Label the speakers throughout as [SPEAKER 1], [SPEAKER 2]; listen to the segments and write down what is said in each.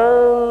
[SPEAKER 1] 能。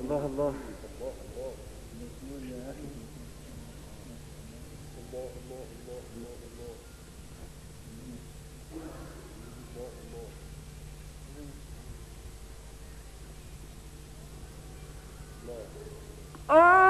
[SPEAKER 2] الله الله
[SPEAKER 1] Oh!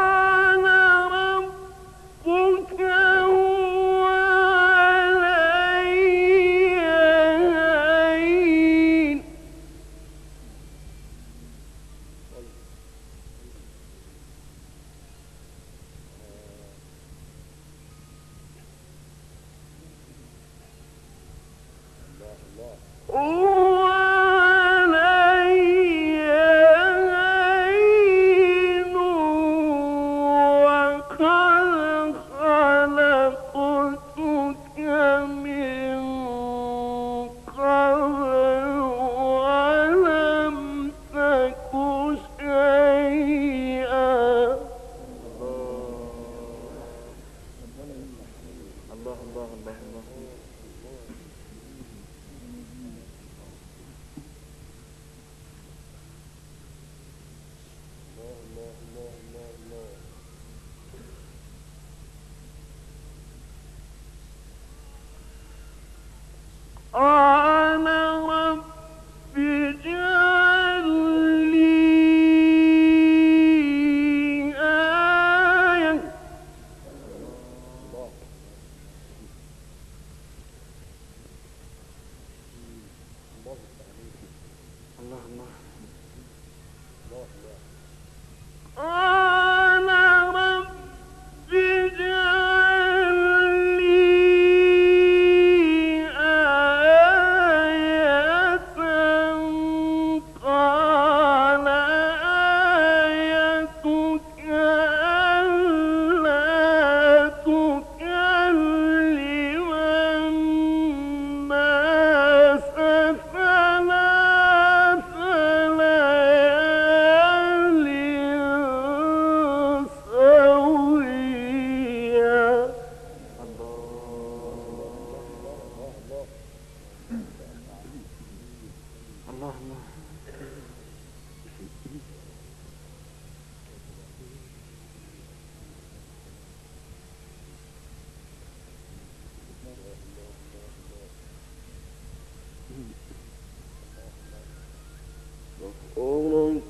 [SPEAKER 1] Oh, 어, 엉엉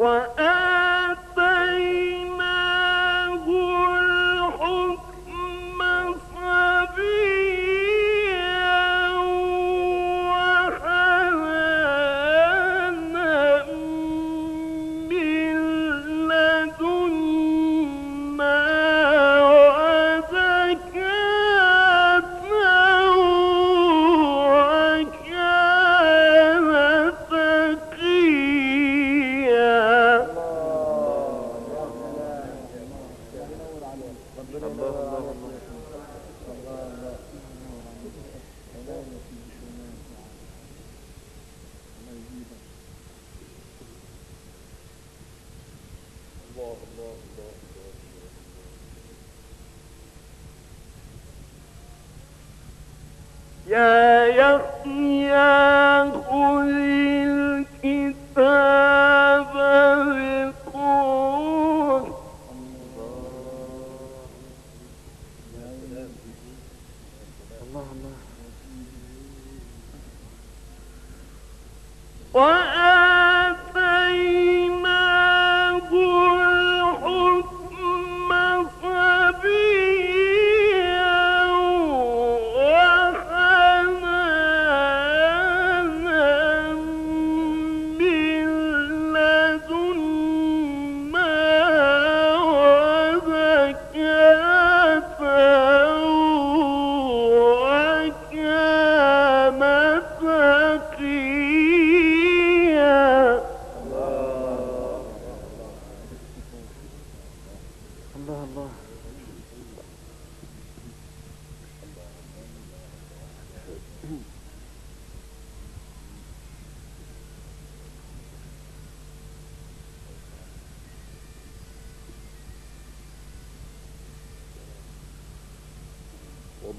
[SPEAKER 1] one. يا يحيى خذ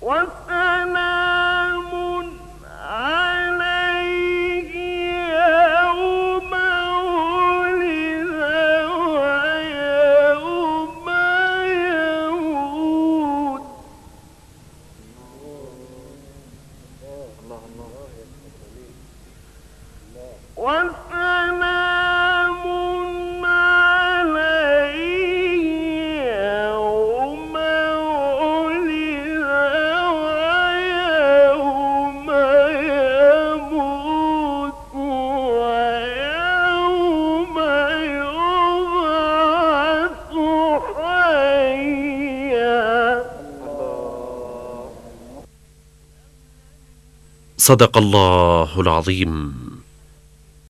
[SPEAKER 1] وسلام
[SPEAKER 3] صدق الله العظيم.